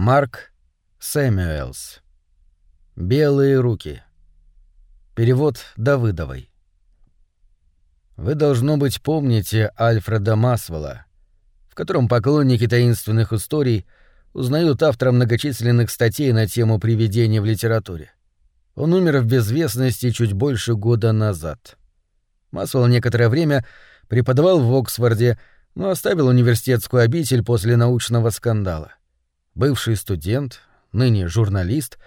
Марк Сэмюэлс. Белые руки. Перевод Давыдовой. Вы, должно быть, помните Альфреда Масвелла, в котором поклонники таинственных историй узнают автора многочисленных статей на тему привидений в литературе. Он умер в безвестности чуть больше года назад. Масвелл некоторое время преподавал в Оксфорде, но оставил университетскую обитель после научного скандала. Бывший студент, ныне журналист,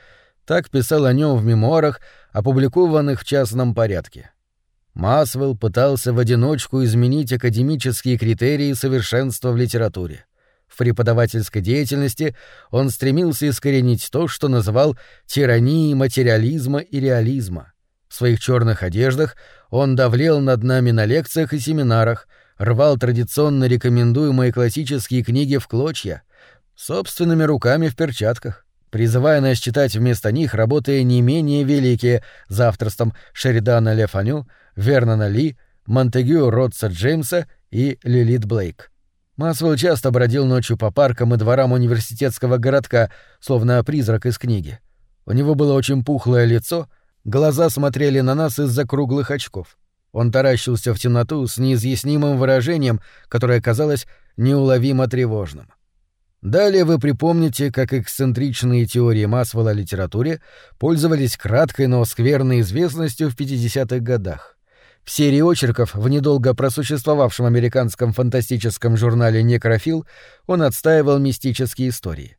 так писал о нем в мемуарах, опубликованных в частном порядке. Масвелл пытался в одиночку изменить академические критерии совершенства в литературе. В преподавательской деятельности он стремился искоренить то, что называл тиранией материализма и реализма. В своих черных одеждах он давлел над нами на лекциях и семинарах, рвал традиционно рекомендуемые классические книги в клочья, собственными руками в перчатках призывая нас читать вместо них работы не менее великие за авторством Шеридана Лефаню, Вернона Ли, Монтегю Ротса Джеймса и Лилит Блейк. Масвелл часто бродил ночью по паркам и дворам университетского городка, словно призрак из книги. У него было очень пухлое лицо, глаза смотрели на нас из-за круглых очков. Он таращился в темноту с неизъяснимым выражением, которое казалось неуловимо тревожным. Далее вы припомните, как эксцентричные теории Масвелла о литературе пользовались краткой, но скверной известностью в 50-х годах. В серии очерков в недолго просуществовавшем американском фантастическом журнале «Некрофил» он отстаивал мистические истории.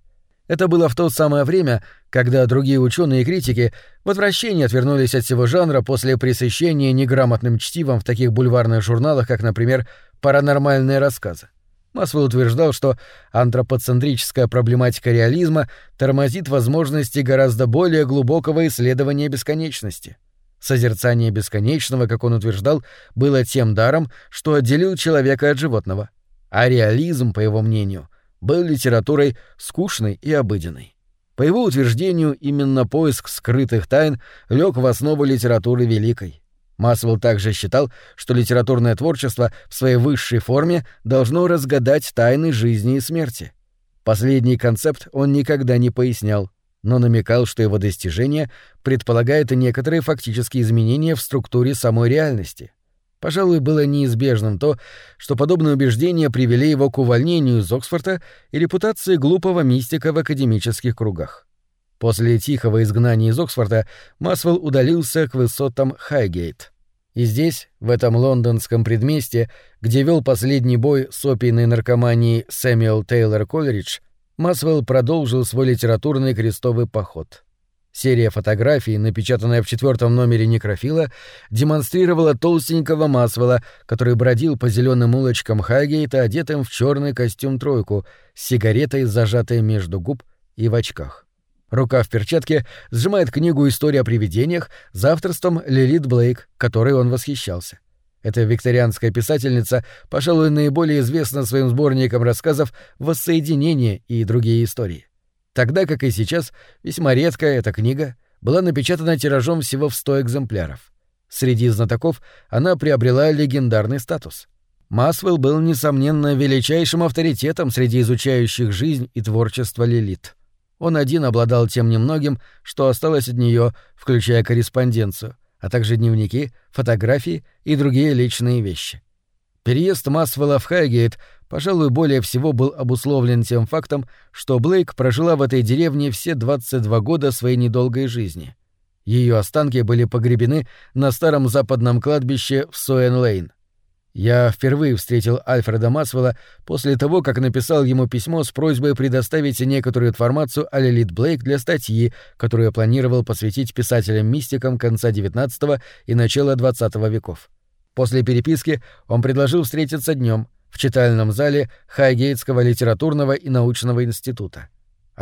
Это было в то самое время, когда другие ученые и критики в отвращении отвернулись от всего жанра после пресыщения неграмотным чтивом в таких бульварных журналах, как, например, «Паранормальные рассказы». Масвелл утверждал, что антропоцентрическая проблематика реализма тормозит возможности гораздо более глубокого исследования бесконечности. Созерцание бесконечного, как он утверждал, было тем даром, что отделил человека от животного. А реализм, по его мнению, был литературой скучной и обыденной. По его утверждению, именно поиск скрытых тайн лег в основу литературы великой. Масвелл также считал, что литературное творчество в своей высшей форме должно разгадать тайны жизни и смерти. Последний концепт он никогда не пояснял, но намекал, что его достижение предполагает и некоторые фактические изменения в структуре самой реальности. Пожалуй, было неизбежным то, что подобные убеждения привели его к увольнению из Оксфорда и репутации глупого мистика в академических кругах. После тихого изгнания из Оксфорда Масвелл удалился к высотам Хайгейт. И здесь, в этом лондонском предместье, где вел последний бой с опийной наркоманией Сэмюэл Тейлор Колеридж, Масвелл продолжил свой литературный крестовый поход. Серия фотографий, напечатанная в четвертом номере некрофила, демонстрировала толстенького Масвелла, который бродил по зеленым улочкам Хайгейта, одетым в черный костюм-тройку, с сигаретой, зажатой между губ и в очках. Рука в перчатке сжимает книгу «История о привидениях» за авторством Лилит Блейк, которой он восхищался. Эта викторианская писательница, пожалуй, наиболее известна своим сборником рассказов «Воссоединение» и другие истории. Тогда, как и сейчас, весьма редкая эта книга была напечатана тиражом всего в 100 экземпляров. Среди знатоков она приобрела легендарный статус. Масвелл был, несомненно, величайшим авторитетом среди изучающих жизнь и творчество Лилит. Он один обладал тем немногим, что осталось от нее, включая корреспонденцию, а также дневники, фотографии и другие личные вещи. Переезд Масвелла в Хайгейт, пожалуй, более всего был обусловлен тем фактом, что Блейк прожила в этой деревне все 22 года своей недолгой жизни. Ее останки были погребены на старом западном кладбище в Суэн-Лейн. Я впервые встретил Альфреда Масвелла после того, как написал ему письмо с просьбой предоставить некоторую информацию о Лилит Блейк для статьи, которую я планировал посвятить писателям-мистикам конца XIX и начала XX веков. После переписки он предложил встретиться днем в читальном зале Хайгейтского литературного и научного института.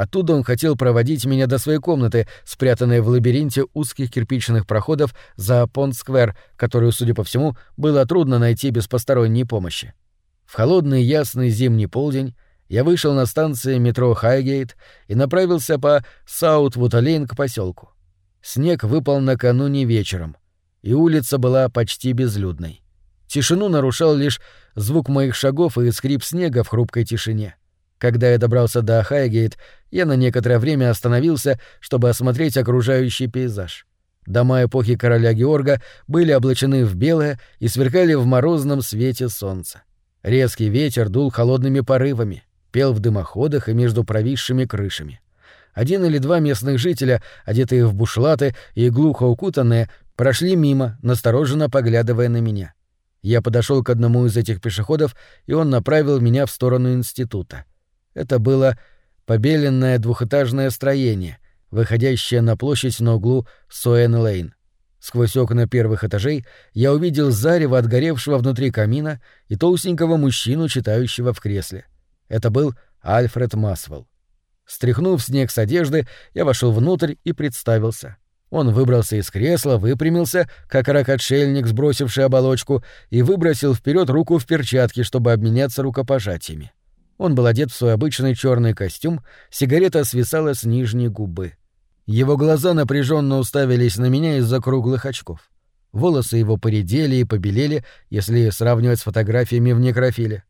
Оттуда он хотел проводить меня до своей комнаты, спрятанной в лабиринте узких кирпичных проходов за Понт-сквер, которую, судя по всему, было трудно найти без посторонней помощи. В холодный ясный зимний полдень я вышел на станции метро Хайгейт и направился по Саут-Вуталейн к поселку. Снег выпал накануне вечером, и улица была почти безлюдной. Тишину нарушал лишь звук моих шагов и скрип снега в хрупкой тишине. Когда я добрался до Хайгейт, я на некоторое время остановился, чтобы осмотреть окружающий пейзаж. Дома эпохи короля Георга были облачены в белое и сверкали в морозном свете солнца. Резкий ветер дул холодными порывами, пел в дымоходах и между провисшими крышами. Один или два местных жителя, одетые в бушлаты и глухо укутанные, прошли мимо, настороженно поглядывая на меня. Я подошел к одному из этих пешеходов, и он направил меня в сторону института. Это было побеленное двухэтажное строение, выходящее на площадь на углу Суэн-Лейн. Сквозь окна первых этажей я увидел зарево отгоревшего внутри камина и толстенького мужчину, читающего в кресле. Это был Альфред Масвелл. Стряхнув снег с одежды, я вошел внутрь и представился. Он выбрался из кресла, выпрямился, как рак-отшельник, сбросивший оболочку, и выбросил вперед руку в перчатке, чтобы обменяться рукопожатиями. Он был одет в свой обычный черный костюм, сигарета свисала с нижней губы. Его глаза напряженно уставились на меня из-за круглых очков. Волосы его поредели и побелели, если сравнивать с фотографиями в некрофиле.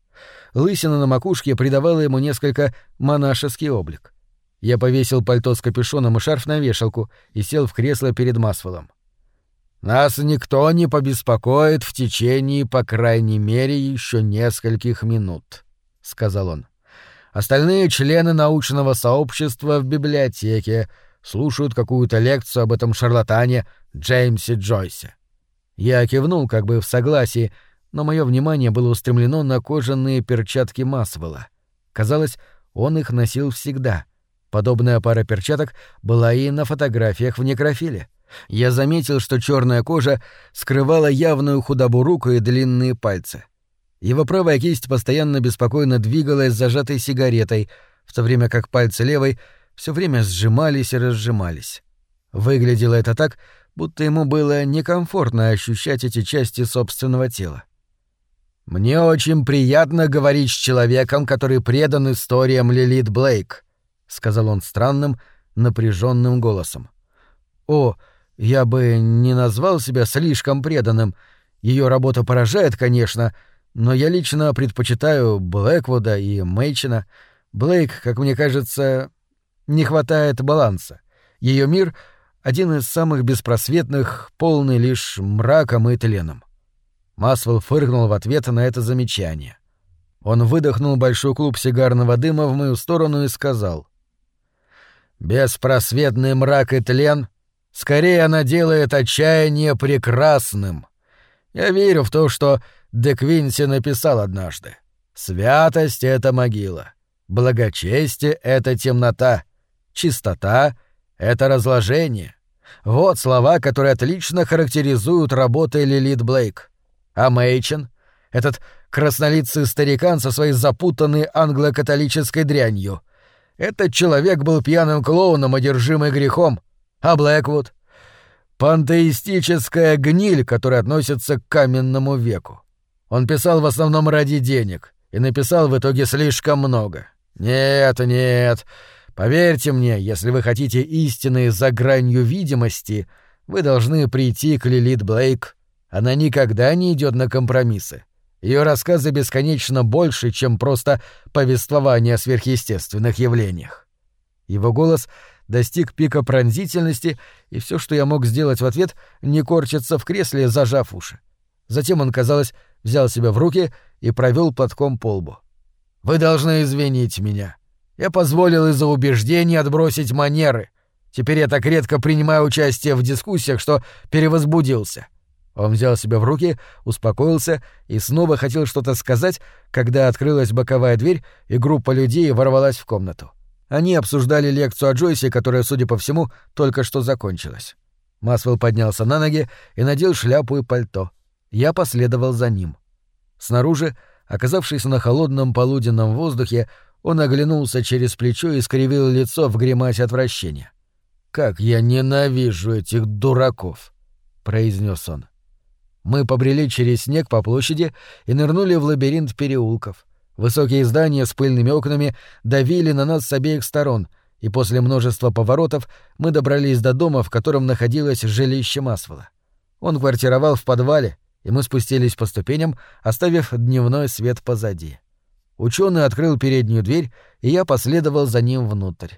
Лысина на макушке придавала ему несколько монашеский облик. Я повесил пальто с капюшоном и шарф на вешалку и сел в кресло перед Масвеллом. «Нас никто не побеспокоит в течение, по крайней мере, еще нескольких минут», — сказал он. «Остальные члены научного сообщества в библиотеке, слушают какую-то лекцию об этом шарлатане Джеймсе Джойсе. Я кивнул как бы в согласии, но мое внимание было устремлено на кожаные перчатки Масвелла. Казалось, он их носил всегда. Подобная пара перчаток была и на фотографиях в некрофиле. Я заметил, что черная кожа скрывала явную худобу рук и длинные пальцы. Его правая кисть постоянно беспокойно двигалась зажатой сигаретой, в то время как пальцы левой — все время сжимались и разжимались. Выглядело это так, будто ему было некомфортно ощущать эти части собственного тела. «Мне очень приятно говорить с человеком, который предан историям Лилит Блейк», — сказал он странным, напряженным голосом. «О, я бы не назвал себя слишком преданным. Ее работа поражает, конечно, но я лично предпочитаю Блэквуда и Мэйчина. Блейк, как мне кажется, не хватает баланса. Ее мир — один из самых беспросветных, полный лишь мраком и тленом. Масвелл фыркнул в ответ на это замечание. Он выдохнул большой клуб сигарного дыма в мою сторону и сказал. «Беспросветный мрак и тлен, скорее она делает отчаяние прекрасным. Я верю в то, что Де Квинси написал однажды. Святость — это могила, благочестие — это темнота, Чистота — это разложение. Вот слова, которые отлично характеризуют работы Лилит Блейк. А Мэйчен — этот краснолицый старикан со своей запутанной англо-католической дрянью. Этот человек был пьяным клоуном, одержимый грехом. А Блэквуд — пантеистическая гниль, которая относится к каменному веку. Он писал в основном ради денег и написал в итоге слишком много. Нет, нет, Поверьте мне, если вы хотите истины за гранью видимости, вы должны прийти к Лилит Блейк. Она никогда не идет на компромиссы. Ее рассказы бесконечно больше, чем просто повествование о сверхъестественных явлениях. Его голос достиг пика пронзительности, и все, что я мог сделать в ответ, не корчиться в кресле, зажав уши. Затем он, казалось, взял себя в руки и провел платком по лбу. «Вы должны извинить меня. Я позволил из-за убеждений отбросить манеры. Теперь я так редко принимаю участие в дискуссиях, что перевозбудился. Он взял себя в руки, успокоился и снова хотел что-то сказать, когда открылась боковая дверь, и группа людей ворвалась в комнату. Они обсуждали лекцию о Джойсе, которая, судя по всему, только что закончилась. Масвелл поднялся на ноги и надел шляпу и пальто. Я последовал за ним. Снаружи, оказавшись на холодном полуденном воздухе, он оглянулся через плечо и скривил лицо в гримасе отвращения. «Как я ненавижу этих дураков!» — произнес он. Мы побрели через снег по площади и нырнули в лабиринт переулков. Высокие здания с пыльными окнами давили на нас с обеих сторон, и после множества поворотов мы добрались до дома, в котором находилось жилище Масвелла. Он квартировал в подвале, и мы спустились по ступеням, оставив дневной свет позади. Ученый открыл переднюю дверь, и я последовал за ним внутрь.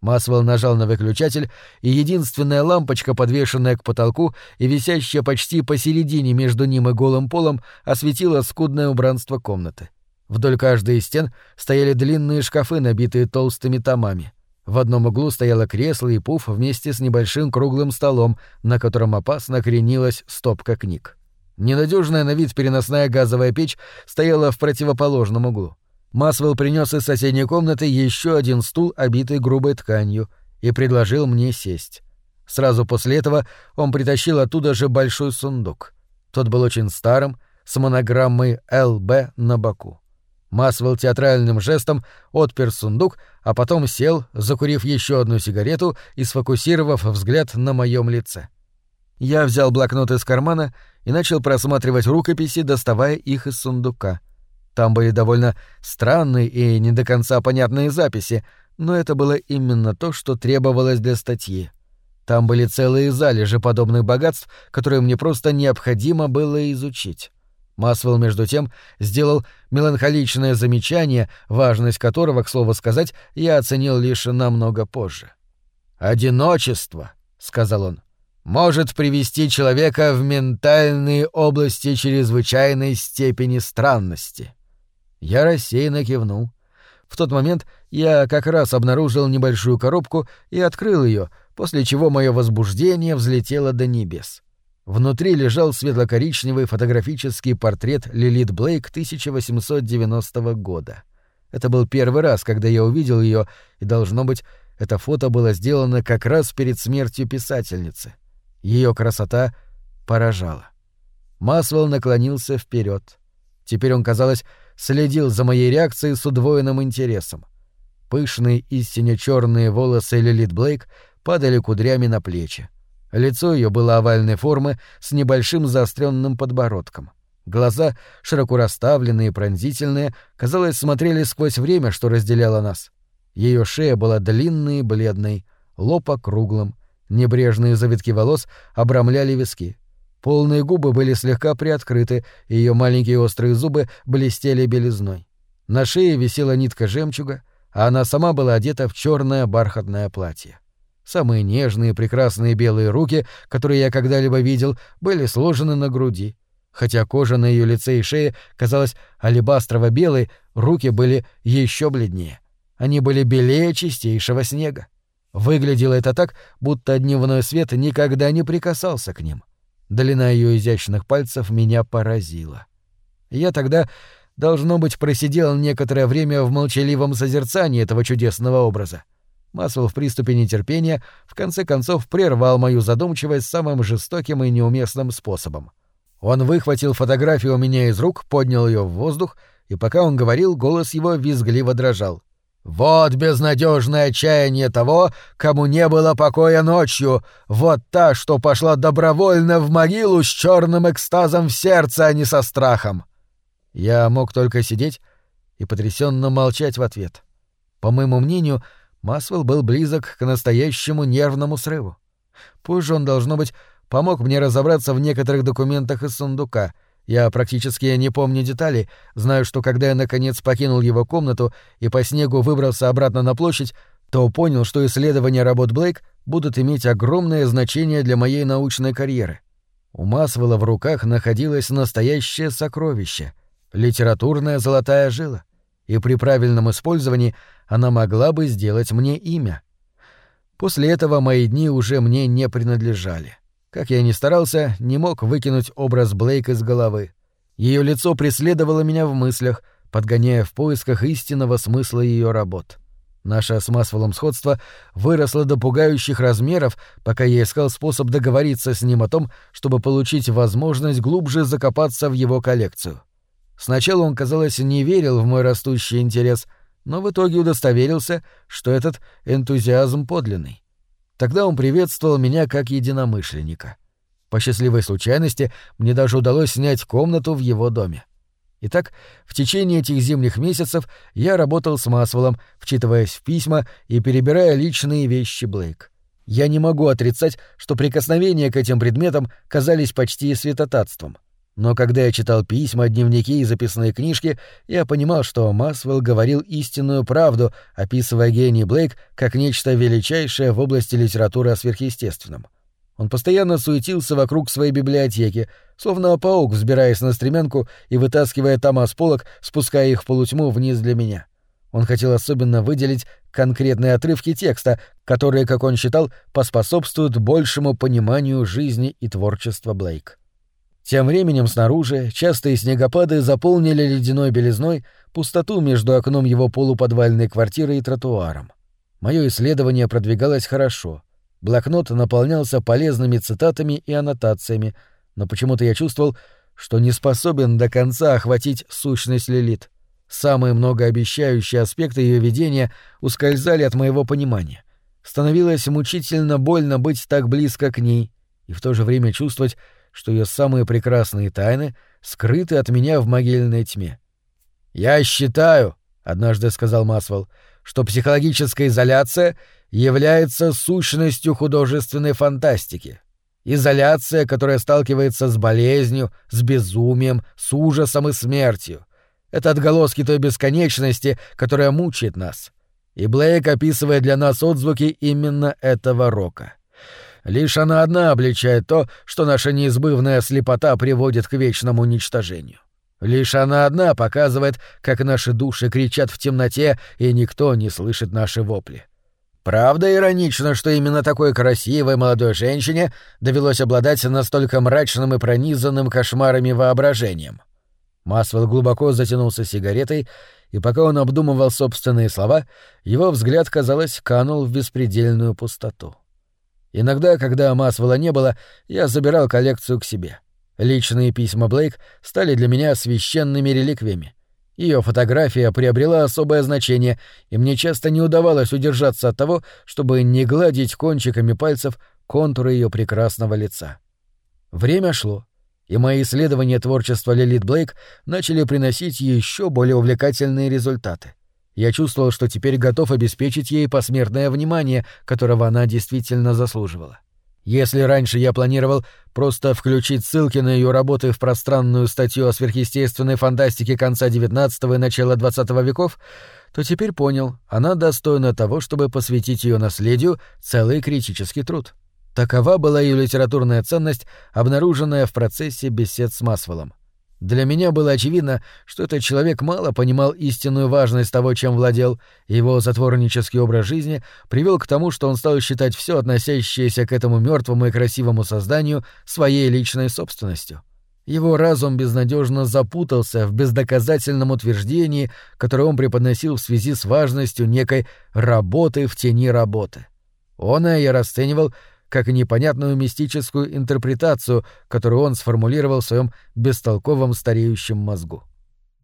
Масвелл нажал на выключатель, и единственная лампочка, подвешенная к потолку и висящая почти посередине между ним и голым полом, осветила скудное убранство комнаты. Вдоль каждой из стен стояли длинные шкафы, набитые толстыми томами. В одном углу стояло кресло и пуф вместе с небольшим круглым столом, на котором опасно кренилась стопка книг. Ненадежная на вид переносная газовая печь стояла в противоположном углу. Масвелл принес из соседней комнаты еще один стул, обитый грубой тканью, и предложил мне сесть. Сразу после этого он притащил оттуда же большой сундук. Тот был очень старым, с монограммой «ЛБ» на боку. Масвелл театральным жестом отпер сундук, а потом сел, закурив еще одну сигарету и сфокусировав взгляд на моем лице. Я взял блокнот из кармана и начал просматривать рукописи, доставая их из сундука — там были довольно странные и не до конца понятные записи, но это было именно то, что требовалось для статьи. Там были целые залежи подобных богатств, которые мне просто необходимо было изучить. Масвелл, между тем, сделал меланхоличное замечание, важность которого, к слову сказать, я оценил лишь намного позже. «Одиночество», — сказал он, — «может привести человека в ментальные области чрезвычайной степени странности». Я рассеянно кивнул. В тот момент я как раз обнаружил небольшую коробку и открыл ее, после чего мое возбуждение взлетело до небес. Внутри лежал светло-коричневый фотографический портрет Лилит Блейк 1890 года. Это был первый раз, когда я увидел ее, и, должно быть, это фото было сделано как раз перед смертью писательницы. Ее красота поражала. Масвелл наклонился вперед. Теперь он, казалось, следил за моей реакцией с удвоенным интересом. Пышные истинно черные волосы Лилит Блейк падали кудрями на плечи. Лицо ее было овальной формы с небольшим заостренным подбородком. Глаза, широко расставленные и пронзительные, казалось, смотрели сквозь время, что разделяло нас. Ее шея была длинной и бледной, лоб округлым, небрежные завитки волос обрамляли виски. Полные губы были слегка приоткрыты, и ее маленькие острые зубы блестели белизной. На шее висела нитка жемчуга, а она сама была одета в черное бархатное платье. Самые нежные прекрасные белые руки, которые я когда-либо видел, были сложены на груди. Хотя кожа на ее лице и шее казалась алебастрово-белой, руки были еще бледнее. Они были белее чистейшего снега. Выглядело это так, будто дневной свет никогда не прикасался к ним. — Длина ее изящных пальцев меня поразила. Я тогда, должно быть, просидел некоторое время в молчаливом созерцании этого чудесного образа. Масвелл в приступе нетерпения в конце концов прервал мою задумчивость самым жестоким и неуместным способом. Он выхватил фотографию у меня из рук, поднял ее в воздух, и пока он говорил, голос его визгливо дрожал. Вот безнадежное отчаяние того, кому не было покоя ночью, вот та, что пошла добровольно в могилу с черным экстазом в сердце, а не со страхом. Я мог только сидеть и потрясенно молчать в ответ. По моему мнению, Масвелл был близок к настоящему нервному срыву. Позже он, должно быть, помог мне разобраться в некоторых документах из сундука — я практически не помню деталей, знаю, что когда я наконец покинул его комнату и по снегу выбрался обратно на площадь, то понял, что исследования работ Блейк будут иметь огромное значение для моей научной карьеры. У Масвелла в руках находилось настоящее сокровище — литературная золотая жила, и при правильном использовании она могла бы сделать мне имя. После этого мои дни уже мне не принадлежали. Как я ни старался, не мог выкинуть образ Блейк из головы. Ее лицо преследовало меня в мыслях, подгоняя в поисках истинного смысла ее работ. Наше с Масвеллом сходство выросло до пугающих размеров, пока я искал способ договориться с ним о том, чтобы получить возможность глубже закопаться в его коллекцию. Сначала он, казалось, не верил в мой растущий интерес, но в итоге удостоверился, что этот энтузиазм подлинный. Тогда он приветствовал меня как единомышленника. По счастливой случайности мне даже удалось снять комнату в его доме. Итак, в течение этих зимних месяцев я работал с Масвеллом, вчитываясь в письма и перебирая личные вещи Блейк. Я не могу отрицать, что прикосновения к этим предметам казались почти святотатством. Но когда я читал письма, дневники и записные книжки, я понимал, что Масвелл говорил истинную правду, описывая гений Блейк как нечто величайшее в области литературы о сверхъестественном. Он постоянно суетился вокруг своей библиотеки, словно паук, взбираясь на стремянку и вытаскивая тома с полок, спуская их в полутьму вниз для меня. Он хотел особенно выделить конкретные отрывки текста, которые, как он считал, поспособствуют большему пониманию жизни и творчества Блейк. Тем временем снаружи частые снегопады заполнили ледяной белизной пустоту между окном его полуподвальной квартиры и тротуаром. Мое исследование продвигалось хорошо. Блокнот наполнялся полезными цитатами и аннотациями, но почему-то я чувствовал, что не способен до конца охватить сущность Лилит. Самые многообещающие аспекты ее видения ускользали от моего понимания. Становилось мучительно больно быть так близко к ней и в то же время чувствовать, что ее самые прекрасные тайны скрыты от меня в могильной тьме. «Я считаю», — однажды сказал Масвелл, «что психологическая изоляция является сущностью художественной фантастики. Изоляция, которая сталкивается с болезнью, с безумием, с ужасом и смертью. Это отголоски той бесконечности, которая мучает нас. И Блейк описывает для нас отзвуки именно этого рока. Лишь она одна обличает то, что наша неизбывная слепота приводит к вечному уничтожению. Лишь она одна показывает, как наши души кричат в темноте, и никто не слышит наши вопли. Правда иронично, что именно такой красивой молодой женщине довелось обладать настолько мрачным и пронизанным кошмарами воображением. Масвелл глубоко затянулся сигаретой, и пока он обдумывал собственные слова, его взгляд, казалось, канул в беспредельную пустоту. Иногда, когда Масвелла не было, я забирал коллекцию к себе. Личные письма Блейк стали для меня священными реликвиями. Ее фотография приобрела особое значение, и мне часто не удавалось удержаться от того, чтобы не гладить кончиками пальцев контуры ее прекрасного лица. Время шло, и мои исследования творчества Лилит Блейк начали приносить еще более увлекательные результаты. Я чувствовал, что теперь готов обеспечить ей посмертное внимание, которого она действительно заслуживала. Если раньше я планировал просто включить ссылки на ее работы в пространную статью о сверхъестественной фантастике конца XIX и начала XX веков, то теперь понял, она достойна того, чтобы посвятить ее наследию целый критический труд. Такова была ее литературная ценность, обнаруженная в процессе бесед с Масвеллом. Для меня было очевидно, что этот человек мало понимал истинную важность того, чем владел, и его затворнический образ жизни привел к тому, что он стал считать все относящееся к этому мертвому и красивому созданию своей личной собственностью. Его разум безнадежно запутался в бездоказательном утверждении, которое он преподносил в связи с важностью некой работы в тени работы. Он я расценивал как и непонятную мистическую интерпретацию, которую он сформулировал в своем бестолковом стареющем мозгу.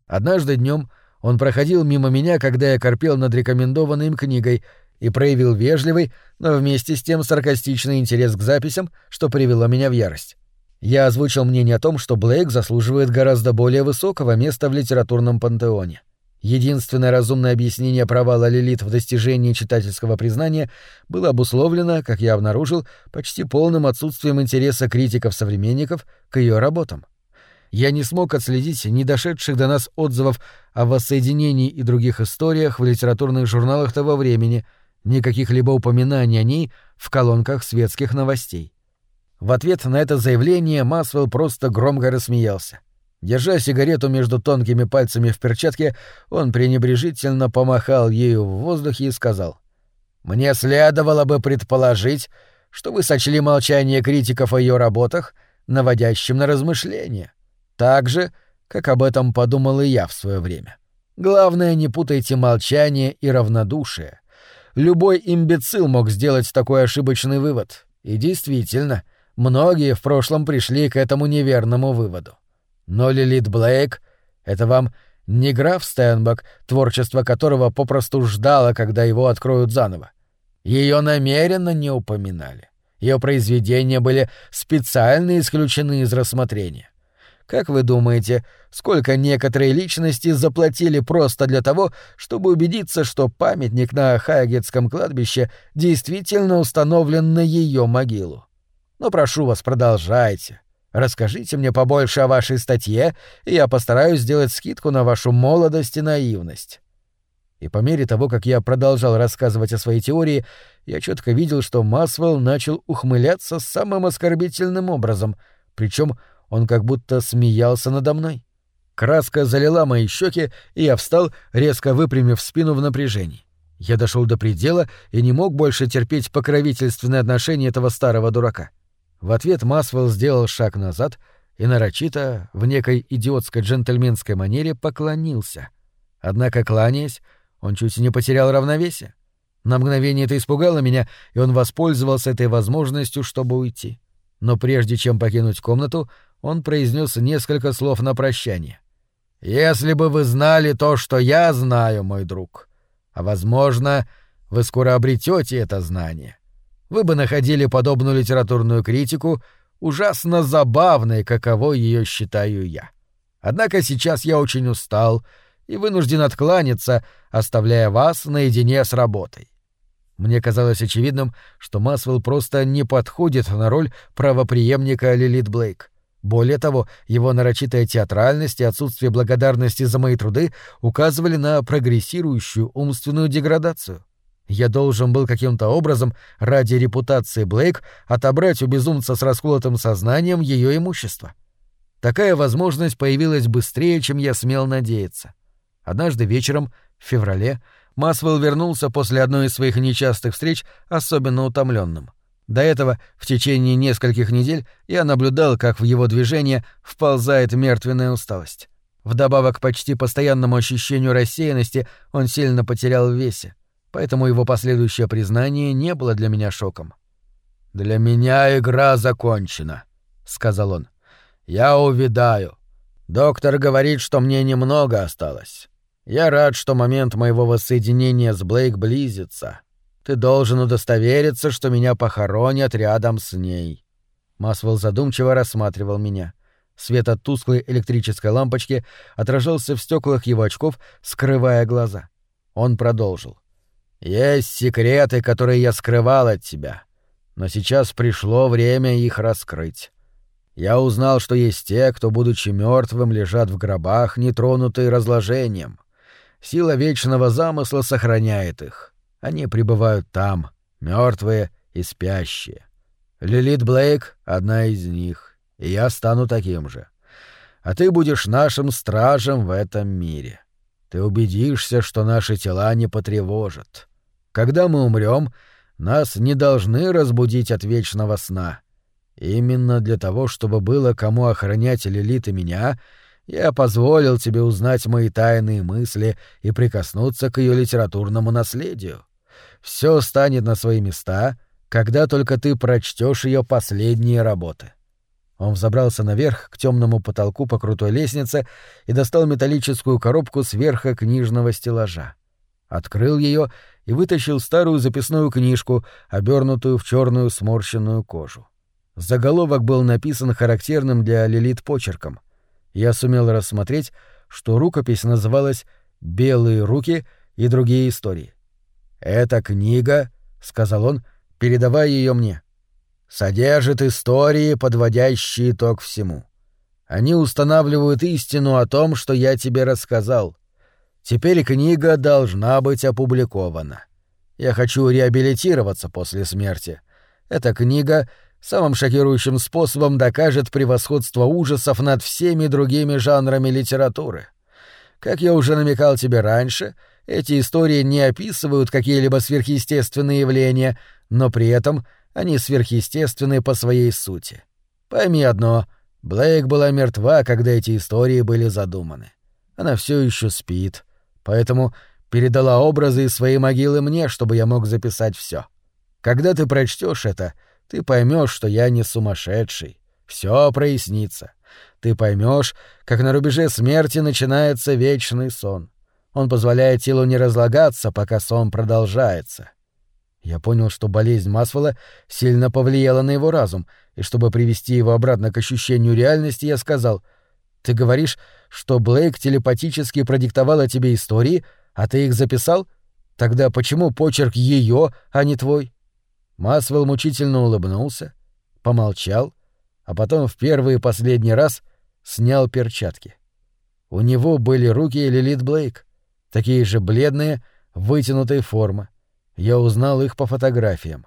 Однажды днем он проходил мимо меня, когда я корпел над рекомендованной им книгой, и проявил вежливый, но вместе с тем саркастичный интерес к записям, что привело меня в ярость. Я озвучил мнение о том, что Блейк заслуживает гораздо более высокого места в литературном пантеоне. Единственное разумное объяснение провала Лилит в достижении читательского признания было обусловлено, как я обнаружил, почти полным отсутствием интереса критиков-современников к ее работам. Я не смог отследить ни дошедших до нас отзывов о воссоединении и других историях в литературных журналах того времени, ни каких-либо упоминаний о ней в колонках светских новостей. В ответ на это заявление Масвелл просто громко рассмеялся. Держа сигарету между тонкими пальцами в перчатке, он пренебрежительно помахал ею в воздухе и сказал. «Мне следовало бы предположить, что вы сочли молчание критиков о ее работах наводящим на размышления. Так же, как об этом подумал и я в свое время. Главное, не путайте молчание и равнодушие. Любой имбецил мог сделать такой ошибочный вывод. И действительно, многие в прошлом пришли к этому неверному выводу. Но Лилит Блейк — это вам не граф Стэнбок, творчество которого попросту ждало, когда его откроют заново. Ее намеренно не упоминали. Ее произведения были специально исключены из рассмотрения. Как вы думаете, сколько некоторые личности заплатили просто для того, чтобы убедиться, что памятник на Хайгетском кладбище действительно установлен на ее могилу? Но прошу вас, продолжайте. Расскажите мне побольше о вашей статье, и я постараюсь сделать скидку на вашу молодость и наивность. И по мере того, как я продолжал рассказывать о своей теории, я четко видел, что Масвелл начал ухмыляться самым оскорбительным образом, причем он как будто смеялся надо мной. Краска залила мои щеки, и я встал, резко выпрямив спину в напряжении. Я дошел до предела и не мог больше терпеть покровительственное отношение этого старого дурака. В ответ Масвелл сделал шаг назад и нарочито, в некой идиотской джентльменской манере, поклонился. Однако, кланяясь, он чуть не потерял равновесие. На мгновение это испугало меня, и он воспользовался этой возможностью, чтобы уйти. Но прежде чем покинуть комнату, он произнес несколько слов на прощание. «Если бы вы знали то, что я знаю, мой друг, а, возможно, вы скоро обретете это знание, вы бы находили подобную литературную критику ужасно забавной, каково ее считаю я. Однако сейчас я очень устал и вынужден откланяться, оставляя вас наедине с работой. Мне казалось очевидным, что Масвелл просто не подходит на роль правоприемника Лилит Блейк. Более того, его нарочитая театральность и отсутствие благодарности за мои труды указывали на прогрессирующую умственную деградацию. Я должен был каким-то образом, ради репутации Блейк, отобрать у безумца с расколотым сознанием ее имущество. Такая возможность появилась быстрее, чем я смел надеяться. Однажды вечером, в феврале, Масвелл вернулся после одной из своих нечастых встреч особенно утомленным. До этого, в течение нескольких недель, я наблюдал, как в его движение вползает мертвенная усталость. Вдобавок к почти постоянному ощущению рассеянности он сильно потерял в весе поэтому его последующее признание не было для меня шоком. «Для меня игра закончена», — сказал он. «Я увядаю. Доктор говорит, что мне немного осталось. Я рад, что момент моего воссоединения с Блейк близится. Ты должен удостовериться, что меня похоронят рядом с ней». Масвелл задумчиво рассматривал меня. Свет от тусклой электрической лампочки отражался в стеклах его очков, скрывая глаза. Он продолжил. Есть секреты, которые я скрывал от тебя, но сейчас пришло время их раскрыть. Я узнал, что есть те, кто, будучи мертвым, лежат в гробах, нетронутые разложением. Сила вечного замысла сохраняет их. Они пребывают там, мертвые и спящие. Лилит Блейк — одна из них, и я стану таким же. А ты будешь нашим стражем в этом мире. Ты убедишься, что наши тела не потревожат. Когда мы умрем, нас не должны разбудить от вечного сна. Именно для того, чтобы было кому охранять Лилит и меня, я позволил тебе узнать мои тайные мысли и прикоснуться к ее литературному наследию. Все станет на свои места, когда только ты прочтешь ее последние работы. Он взобрался наверх к темному потолку по крутой лестнице и достал металлическую коробку сверха книжного стеллажа. Открыл ее и вытащил старую записную книжку, обернутую в черную сморщенную кожу. Заголовок был написан характерным для Лилит почерком. Я сумел рассмотреть, что рукопись называлась «Белые руки и другие истории». «Эта книга», — сказал он, передавая ее мне, — «содержит истории, подводящие итог всему. Они устанавливают истину о том, что я тебе рассказал, Теперь книга должна быть опубликована. Я хочу реабилитироваться после смерти. Эта книга самым шокирующим способом докажет превосходство ужасов над всеми другими жанрами литературы. Как я уже намекал тебе раньше, эти истории не описывают какие-либо сверхъестественные явления, но при этом они сверхъестественны по своей сути. Пойми одно, Блейк была мертва, когда эти истории были задуманы. Она все еще спит, поэтому передала образы из своей могилы мне, чтобы я мог записать все. Когда ты прочтешь это, ты поймешь, что я не сумасшедший. Все прояснится. Ты поймешь, как на рубеже смерти начинается вечный сон. Он позволяет телу не разлагаться, пока сон продолжается. Я понял, что болезнь Масвелла сильно повлияла на его разум, и чтобы привести его обратно к ощущению реальности, я сказал — ты говоришь, что Блейк телепатически продиктовала тебе истории, а ты их записал? Тогда почему почерк ее, а не твой? Масвелл мучительно улыбнулся, помолчал, а потом в первый и последний раз снял перчатки. У него были руки Лилит Блейк, такие же бледные, вытянутой формы. Я узнал их по фотографиям.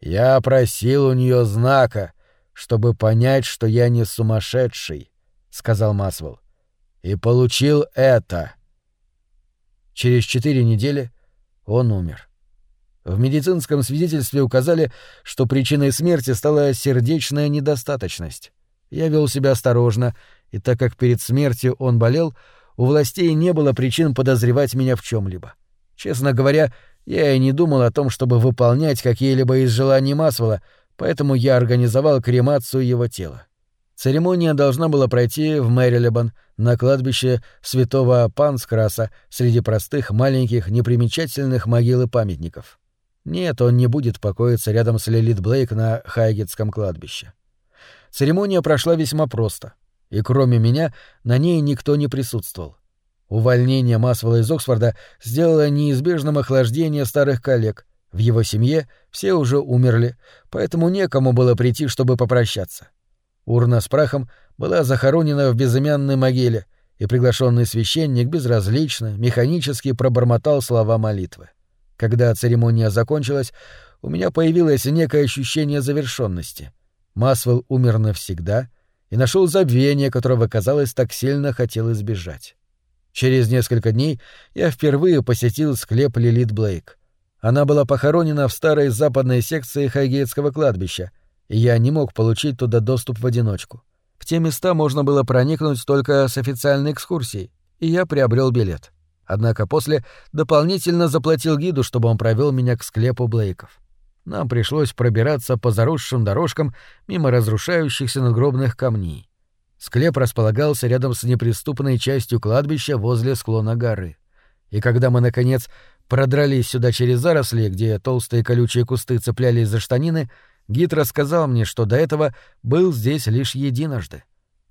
Я просил у нее знака, чтобы понять, что я не сумасшедший, сказал Масвелл. И получил это. Через четыре недели он умер. В медицинском свидетельстве указали, что причиной смерти стала сердечная недостаточность. Я вел себя осторожно, и так как перед смертью он болел, у властей не было причин подозревать меня в чем либо Честно говоря, я и не думал о том, чтобы выполнять какие-либо из желаний Масвелла, поэтому я организовал кремацию его тела. Церемония должна была пройти в Мэрилебан, на кладбище святого Панскраса, среди простых, маленьких, непримечательных могил и памятников. Нет, он не будет покоиться рядом с Лилит Блейк на Хайгетском кладбище. Церемония прошла весьма просто, и кроме меня на ней никто не присутствовал. Увольнение Масвелла из Оксфорда сделало неизбежным охлаждение старых коллег. В его семье все уже умерли, поэтому некому было прийти, чтобы попрощаться. Урна с прахом была захоронена в безымянной могиле, и приглашенный священник безразлично, механически пробормотал слова молитвы. Когда церемония закончилась, у меня появилось некое ощущение завершенности. Масвелл умер навсегда и нашел забвение, которого, казалось, так сильно хотел избежать. Через несколько дней я впервые посетил склеп Лилит Блейк. Она была похоронена в старой западной секции Хайгейтского кладбища, и я не мог получить туда доступ в одиночку. В те места можно было проникнуть только с официальной экскурсией, и я приобрел билет. Однако после дополнительно заплатил гиду, чтобы он провел меня к склепу Блейков. Нам пришлось пробираться по заросшим дорожкам мимо разрушающихся надгробных камней. Склеп располагался рядом с неприступной частью кладбища возле склона горы. И когда мы, наконец, продрались сюда через заросли, где толстые колючие кусты цеплялись за штанины, гид рассказал мне, что до этого был здесь лишь единожды.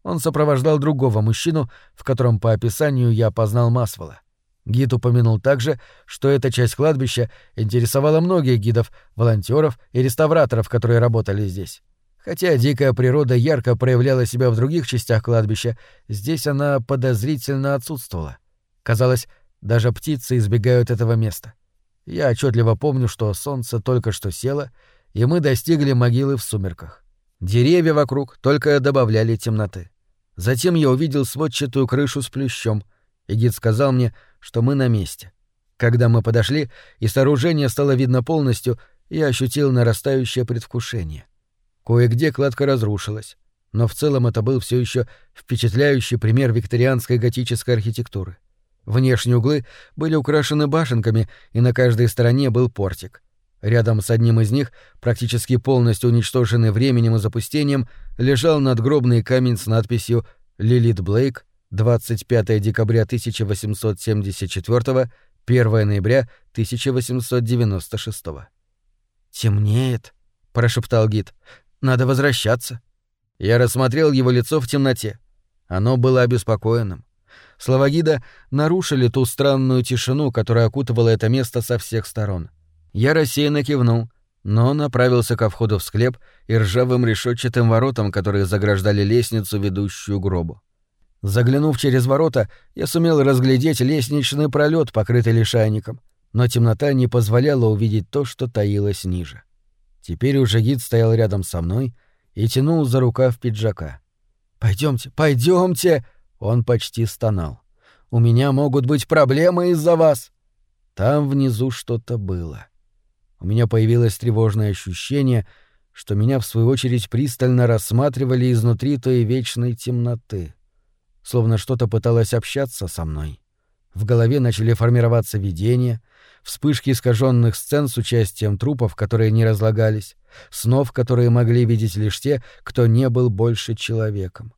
Он сопровождал другого мужчину, в котором по описанию я опознал Масвелла. Гид упомянул также, что эта часть кладбища интересовала многих гидов, волонтеров и реставраторов, которые работали здесь. Хотя дикая природа ярко проявляла себя в других частях кладбища, здесь она подозрительно отсутствовала. Казалось, даже птицы избегают этого места. Я отчетливо помню, что солнце только что село, и мы достигли могилы в сумерках. Деревья вокруг только добавляли темноты. Затем я увидел сводчатую крышу с плющом, и гид сказал мне, что мы на месте. Когда мы подошли, и сооружение стало видно полностью, я ощутил нарастающее предвкушение. Кое-где кладка разрушилась, но в целом это был все еще впечатляющий пример викторианской готической архитектуры. Внешние углы были украшены башенками, и на каждой стороне был портик. Рядом с одним из них, практически полностью уничтоженный временем и запустением, лежал надгробный камень с надписью «Лилит Блейк, 25 декабря 1874, 1 ноября 1896». «Темнеет», — прошептал гид. Надо возвращаться. Я рассмотрел его лицо в темноте. Оно было обеспокоенным. Слова гида нарушили ту странную тишину, которая окутывала это место со всех сторон. Я рассеянно кивнул, но направился ко входу в склеп и ржавым решетчатым воротам, которые заграждали лестницу, ведущую к гробу. Заглянув через ворота, я сумел разглядеть лестничный пролет, покрытый лишайником, но темнота не позволяла увидеть то, что таилось ниже. Теперь уже гид стоял рядом со мной и тянул за рукав пиджака. Пойдемте, пойдемте! Он почти стонал. У меня могут быть проблемы из-за вас. Там внизу что-то было. У меня появилось тревожное ощущение, что меня в свою очередь пристально рассматривали изнутри той вечной темноты. Словно что-то пыталось общаться со мной. В голове начали формироваться видения, вспышки искаженных сцен с участием трупов, которые не разлагались, снов, которые могли видеть лишь те, кто не был больше человеком.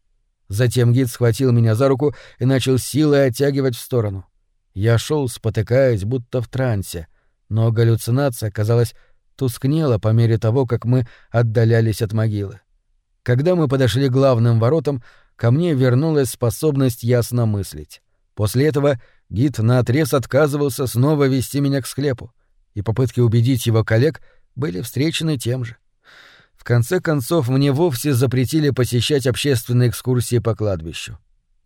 Затем гид схватил меня за руку и начал силой оттягивать в сторону. Я шел, спотыкаясь, будто в трансе, но галлюцинация, казалось, тускнела по мере того, как мы отдалялись от могилы. Когда мы подошли к главным воротам, ко мне вернулась способность ясно мыслить. После этого Гид наотрез отказывался снова вести меня к склепу, и попытки убедить его коллег были встречены тем же. В конце концов, мне вовсе запретили посещать общественные экскурсии по кладбищу.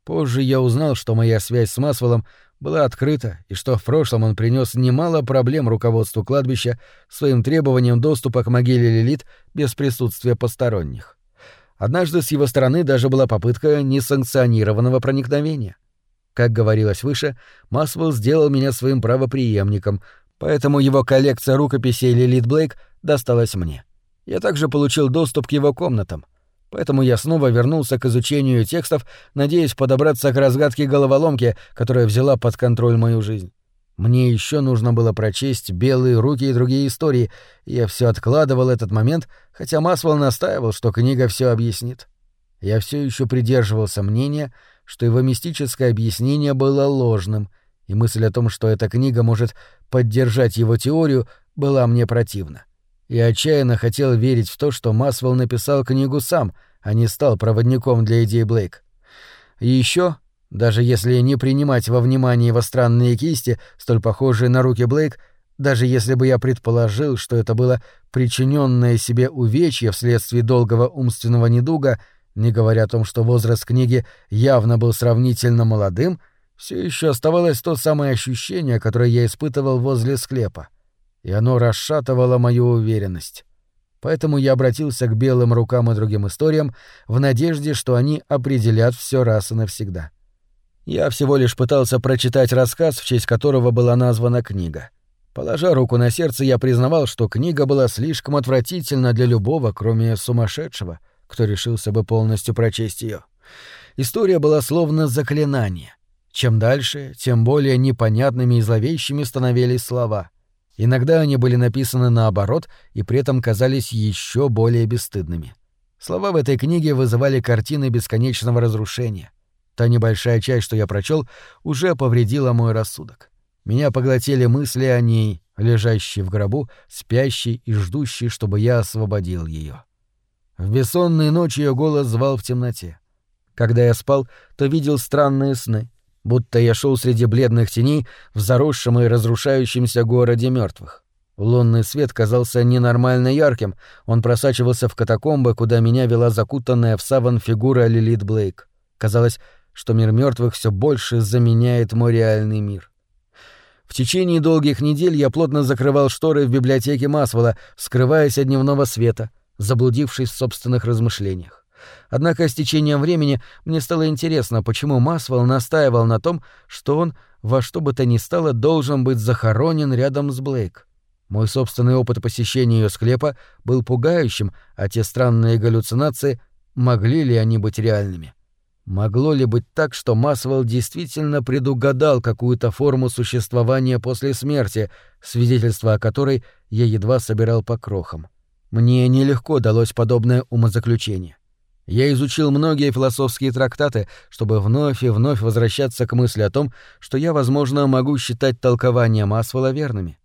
Позже я узнал, что моя связь с Масвеллом была открыта и что в прошлом он принес немало проблем руководству кладбища своим требованием доступа к могиле Лилит без присутствия посторонних. Однажды с его стороны даже была попытка несанкционированного проникновения. Как говорилось выше, Масвелл сделал меня своим правопреемником, поэтому его коллекция рукописей Лилит Блейк досталась мне. Я также получил доступ к его комнатам — Поэтому я снова вернулся к изучению текстов, надеясь подобраться к разгадке головоломки, которая взяла под контроль мою жизнь. Мне еще нужно было прочесть «Белые руки» и другие истории, и я все откладывал этот момент, хотя Масвелл настаивал, что книга все объяснит. Я все еще придерживался мнения, что его мистическое объяснение было ложным, и мысль о том, что эта книга может поддержать его теорию, была мне противна. Я отчаянно хотел верить в то, что Масвелл написал книгу сам, а не стал проводником для идей Блейк. И еще, даже если не принимать во внимание его странные кисти, столь похожие на руки Блейк, даже если бы я предположил, что это было причиненное себе увечье вследствие долгого умственного недуга, не говоря о том, что возраст книги явно был сравнительно молодым, все еще оставалось то самое ощущение, которое я испытывал возле склепа и оно расшатывало мою уверенность. Поэтому я обратился к белым рукам и другим историям в надежде, что они определят все раз и навсегда. Я всего лишь пытался прочитать рассказ, в честь которого была названа книга. Положа руку на сердце, я признавал, что книга была слишком отвратительна для любого, кроме сумасшедшего, кто решился бы полностью прочесть ее. История была словно заклинание. Чем дальше, тем более непонятными и зловещими становились слова — Иногда они были написаны наоборот и при этом казались еще более бесстыдными. Слова в этой книге вызывали картины бесконечного разрушения. Та небольшая часть, что я прочел, уже повредила мой рассудок. Меня поглотили мысли о ней, лежащей в гробу, спящей и ждущей, чтобы я освободил ее. В бессонные ночи ее голос звал в темноте. Когда я спал, то видел странные сны, будто я шел среди бледных теней в заросшем и разрушающемся городе мертвых. Лунный свет казался ненормально ярким, он просачивался в катакомбы, куда меня вела закутанная в саван фигура Лилит Блейк. Казалось, что мир мертвых все больше заменяет мой реальный мир. В течение долгих недель я плотно закрывал шторы в библиотеке Масвелла, скрываясь от дневного света, заблудившись в собственных размышлениях. Однако с течением времени мне стало интересно, почему Масвелл настаивал на том, что он во что бы то ни стало должен быть захоронен рядом с Блейк. Мой собственный опыт посещения ее склепа был пугающим, а те странные галлюцинации, могли ли они быть реальными? Могло ли быть так, что Масвелл действительно предугадал какую-то форму существования после смерти, свидетельство о которой я едва собирал по крохам? Мне нелегко далось подобное умозаключение. Я изучил многие философские трактаты, чтобы вновь и вновь возвращаться к мысли о том, что я, возможно, могу считать толкования Масвелла верными.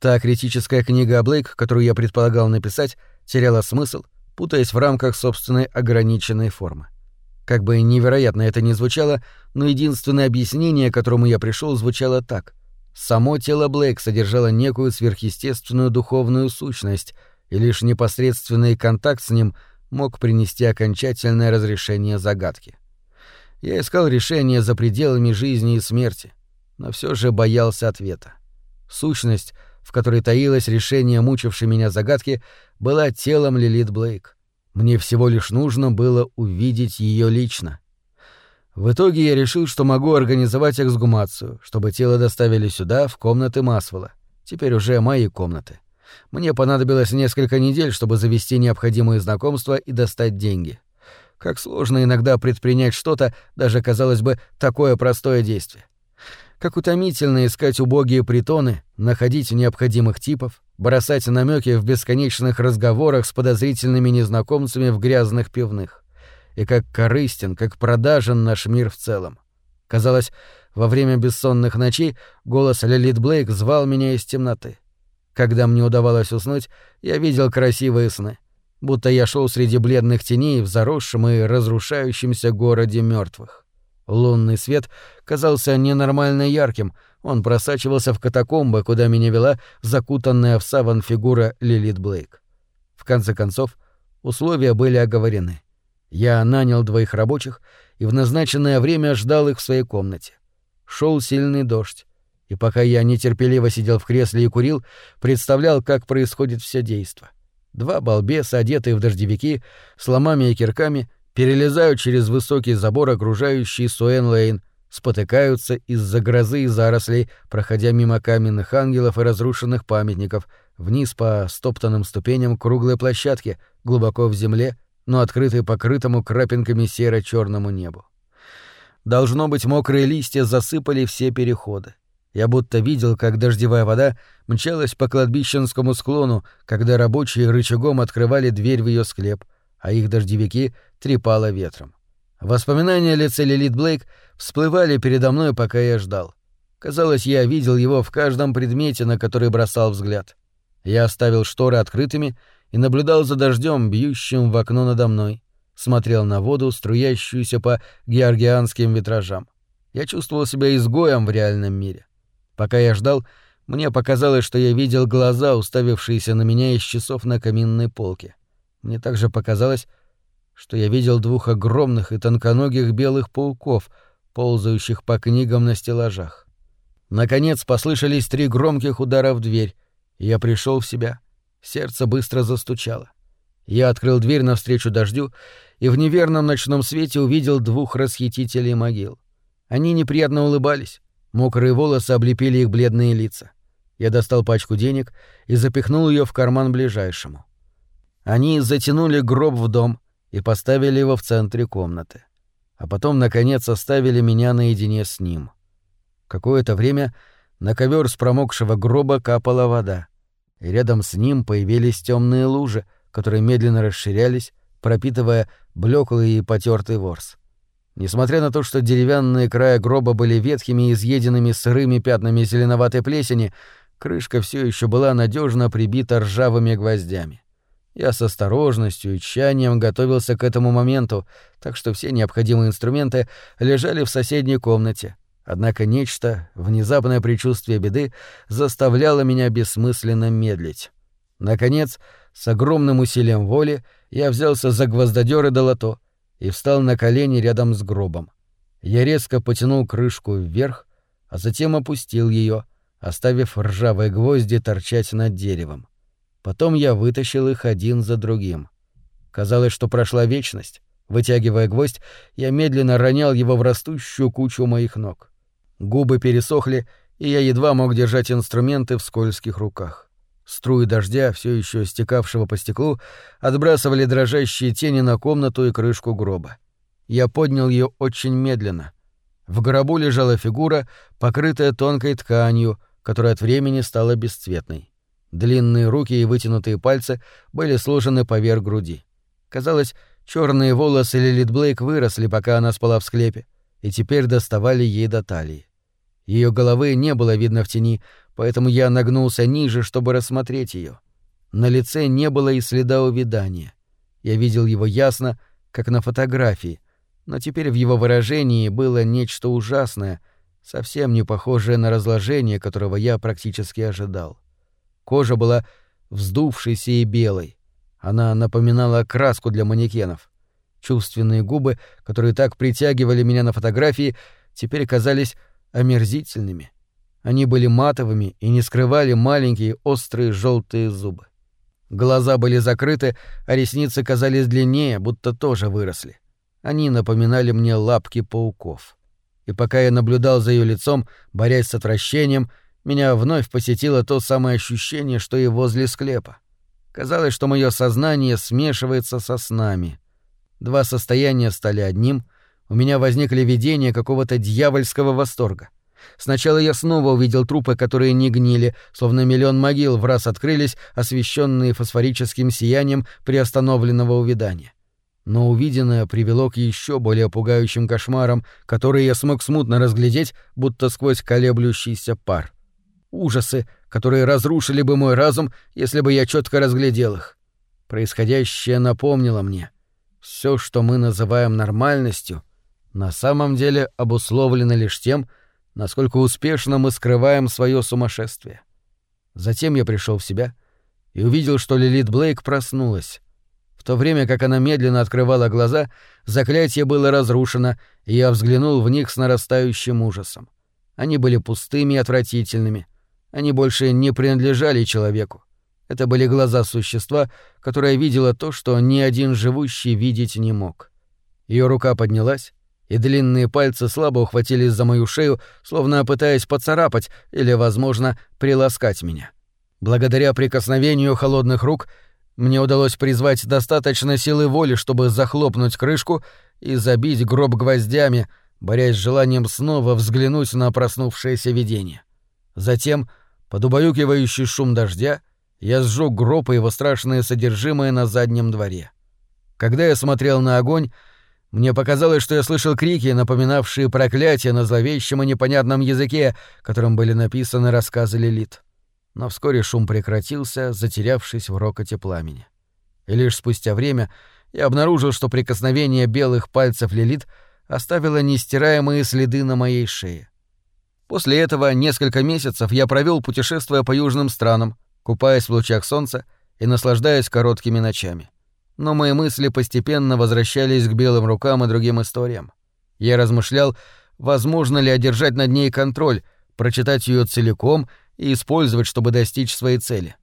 Та критическая книга о Блейк, которую я предполагал написать, теряла смысл, путаясь в рамках собственной ограниченной формы. Как бы невероятно это ни звучало, но единственное объяснение, к которому я пришел, звучало так. Само тело Блейк содержало некую сверхъестественную духовную сущность, и лишь непосредственный контакт с ним — мог принести окончательное разрешение загадки. Я искал решение за пределами жизни и смерти, но все же боялся ответа. Сущность, в которой таилось решение мучившей меня загадки, была телом Лилит Блейк. Мне всего лишь нужно было увидеть ее лично. В итоге я решил, что могу организовать эксгумацию, чтобы тело доставили сюда, в комнаты Масвелла. Теперь уже мои комнаты. Мне понадобилось несколько недель, чтобы завести необходимые знакомства и достать деньги. Как сложно иногда предпринять что-то, даже, казалось бы, такое простое действие. Как утомительно искать убогие притоны, находить необходимых типов, бросать намеки в бесконечных разговорах с подозрительными незнакомцами в грязных пивных. И как корыстен, как продажен наш мир в целом. Казалось, во время бессонных ночей голос Лилит Блейк звал меня из темноты. Когда мне удавалось уснуть, я видел красивые сны, будто я шел среди бледных теней в заросшем и разрушающемся городе мертвых. Лунный свет казался ненормально ярким, он просачивался в катакомбы, куда меня вела закутанная в саван фигура Лилит Блейк. В конце концов, Условия были оговорены. Я нанял двоих рабочих и в назначенное время ждал их в своей комнате. Шел сильный дождь, и пока я нетерпеливо сидел в кресле и курил, представлял, как происходит все действо. Два балбеса, одетые в дождевики, с ломами и кирками, перелезают через высокий забор, окружающий Суэн-Лейн, спотыкаются из-за грозы и зарослей, проходя мимо каменных ангелов и разрушенных памятников, вниз по стоптанным ступеням круглой площадки, глубоко в земле, но открытой покрытому крапинками серо-черному небу. Должно быть, мокрые листья засыпали все переходы. Я будто видел, как дождевая вода мчалась по кладбищенскому склону, когда рабочие рычагом открывали дверь в ее склеп, а их дождевики трепало ветром. Воспоминания о лице Лилит Блейк всплывали передо мной, пока я ждал. Казалось, я видел его в каждом предмете, на который бросал взгляд. Я оставил шторы открытыми и наблюдал за дождем, бьющим в окно надо мной, смотрел на воду, струящуюся по георгианским витражам. Я чувствовал себя изгоем в реальном мире. Пока я ждал, мне показалось, что я видел глаза, уставившиеся на меня из часов на каминной полке. Мне также показалось, что я видел двух огромных и тонконогих белых пауков, ползающих по книгам на стеллажах. Наконец послышались три громких удара в дверь, я пришел в себя. Сердце быстро застучало. Я открыл дверь навстречу дождю и в неверном ночном свете увидел двух расхитителей могил. Они неприятно улыбались, Мокрые волосы облепили их бледные лица. Я достал пачку денег и запихнул ее в карман ближайшему. Они затянули гроб в дом и поставили его в центре комнаты. А потом, наконец, оставили меня наедине с ним. Какое-то время на ковер с промокшего гроба капала вода, и рядом с ним появились темные лужи, которые медленно расширялись, пропитывая блеклый и потертый ворс. Несмотря на то, что деревянные края гроба были ветхими и изъеденными сырыми пятнами зеленоватой плесени, крышка все еще была надежно прибита ржавыми гвоздями. Я с осторожностью и тщанием готовился к этому моменту, так что все необходимые инструменты лежали в соседней комнате. Однако нечто, внезапное предчувствие беды, заставляло меня бессмысленно медлить. Наконец, с огромным усилием воли я взялся за гвоздодёр и долото — и встал на колени рядом с гробом. Я резко потянул крышку вверх, а затем опустил ее, оставив ржавые гвозди торчать над деревом. Потом я вытащил их один за другим. Казалось, что прошла вечность. Вытягивая гвоздь, я медленно ронял его в растущую кучу моих ног. Губы пересохли, и я едва мог держать инструменты в скользких руках. Струи дождя, все еще стекавшего по стеклу, отбрасывали дрожащие тени на комнату и крышку гроба. Я поднял ее очень медленно. В гробу лежала фигура, покрытая тонкой тканью, которая от времени стала бесцветной. Длинные руки и вытянутые пальцы были сложены поверх груди. Казалось, черные волосы Лилит Блейк выросли, пока она спала в склепе, и теперь доставали ей до талии. Ее головы не было видно в тени, поэтому я нагнулся ниже, чтобы рассмотреть ее. На лице не было и следа увядания. Я видел его ясно, как на фотографии, но теперь в его выражении было нечто ужасное, совсем не похожее на разложение, которого я практически ожидал. Кожа была вздувшейся и белой. Она напоминала краску для манекенов. Чувственные губы, которые так притягивали меня на фотографии, теперь казались омерзительными. Они были матовыми и не скрывали маленькие острые желтые зубы. Глаза были закрыты, а ресницы казались длиннее, будто тоже выросли. Они напоминали мне лапки пауков. И пока я наблюдал за ее лицом, борясь с отвращением, меня вновь посетило то самое ощущение, что и возле склепа. Казалось, что мое сознание смешивается со снами. Два состояния стали одним, у меня возникли видения какого-то дьявольского восторга. Сначала я снова увидел трупы, которые не гнили, словно миллион могил в раз открылись, освещенные фосфорическим сиянием приостановленного увядания. Но увиденное привело к еще более пугающим кошмарам, которые я смог смутно разглядеть, будто сквозь колеблющийся пар. Ужасы, которые разрушили бы мой разум, если бы я четко разглядел их. Происходящее напомнило мне. Все, что мы называем нормальностью — на самом деле обусловлено лишь тем, насколько успешно мы скрываем свое сумасшествие. Затем я пришел в себя и увидел, что Лилит Блейк проснулась. В то время как она медленно открывала глаза, заклятие было разрушено, и я взглянул в них с нарастающим ужасом. Они были пустыми и отвратительными. Они больше не принадлежали человеку. Это были глаза существа, которое видело то, что ни один живущий видеть не мог. Ее рука поднялась, и длинные пальцы слабо ухватились за мою шею, словно пытаясь поцарапать или, возможно, приласкать меня. Благодаря прикосновению холодных рук мне удалось призвать достаточно силы воли, чтобы захлопнуть крышку и забить гроб гвоздями, борясь с желанием снова взглянуть на проснувшееся видение. Затем, под убаюкивающий шум дождя, я сжег гроб и его страшное содержимое на заднем дворе. Когда я смотрел на огонь, мне показалось, что я слышал крики, напоминавшие проклятия на зловещем и непонятном языке, которым были написаны рассказы Лилит но вскоре шум прекратился, затерявшись в рокоте пламени. И лишь спустя время я обнаружил, что прикосновение белых пальцев Лилит оставило нестираемые следы на моей шее. После этого несколько месяцев я провел путешествуя по южным странам, купаясь в лучах солнца и наслаждаясь короткими ночами. Но мои мысли постепенно возвращались к белым рукам и другим историям. Я размышлял, возможно ли одержать над ней контроль, прочитать ее целиком — и использовать, чтобы достичь своей цели.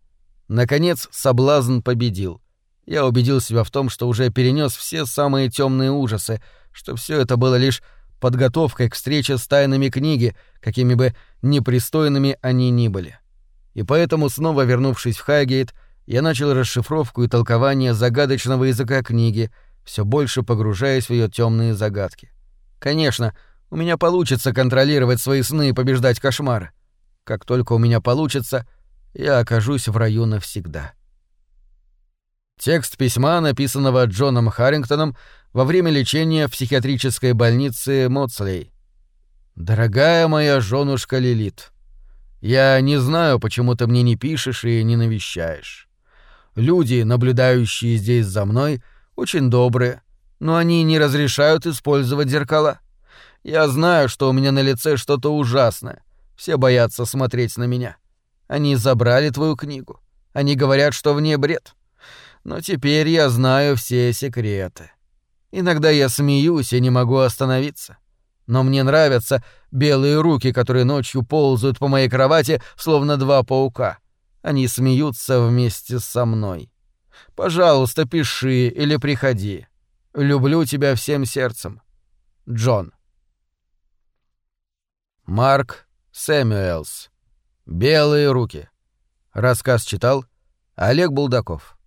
Наконец, соблазн победил. Я убедил себя в том, что уже перенес все самые темные ужасы, что все это было лишь подготовкой к встрече с тайнами книги, какими бы непристойными они ни были. И поэтому, снова вернувшись в Хайгейт, я начал расшифровку и толкование загадочного языка книги, все больше погружаясь в ее темные загадки. Конечно, у меня получится контролировать свои сны и побеждать кошмары. Как только у меня получится, я окажусь в раю навсегда. Текст письма, написанного Джоном Харрингтоном во время лечения в психиатрической больнице Моцлей. «Дорогая моя женушка Лилит, я не знаю, почему ты мне не пишешь и не навещаешь. Люди, наблюдающие здесь за мной, очень добрые, но они не разрешают использовать зеркала. Я знаю, что у меня на лице что-то ужасное, все боятся смотреть на меня. Они забрали твою книгу. Они говорят, что в ней бред. Но теперь я знаю все секреты. Иногда я смеюсь и не могу остановиться. Но мне нравятся белые руки, которые ночью ползают по моей кровати, словно два паука. Они смеются вместе со мной. Пожалуйста, пиши или приходи. Люблю тебя всем сердцем. Джон. Марк Сэмюэлс. «Белые руки». Рассказ читал Олег Булдаков.